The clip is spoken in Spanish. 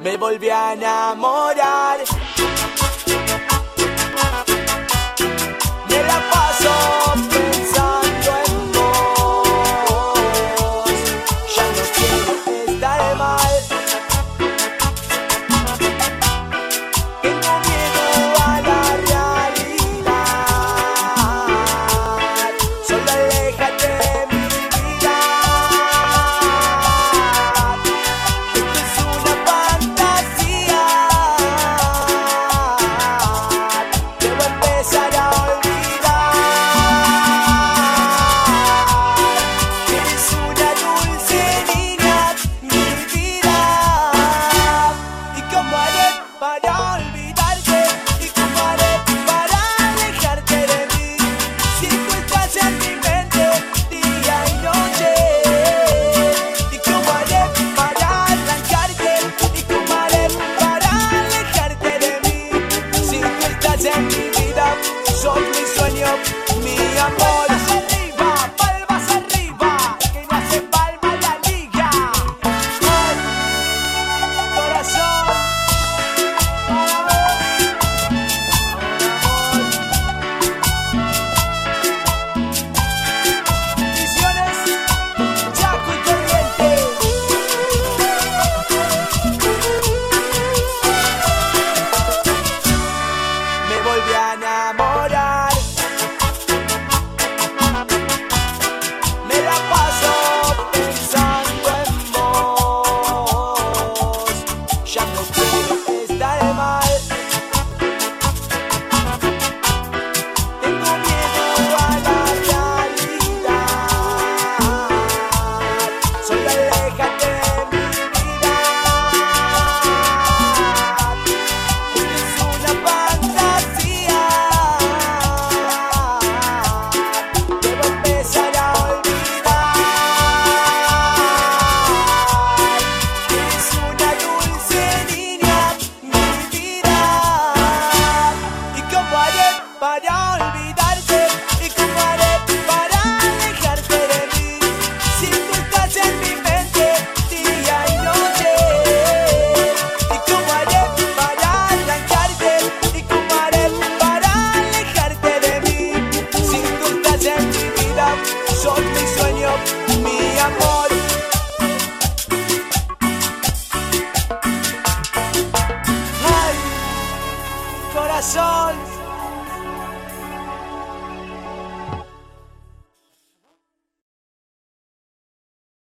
me volví a enamorar. short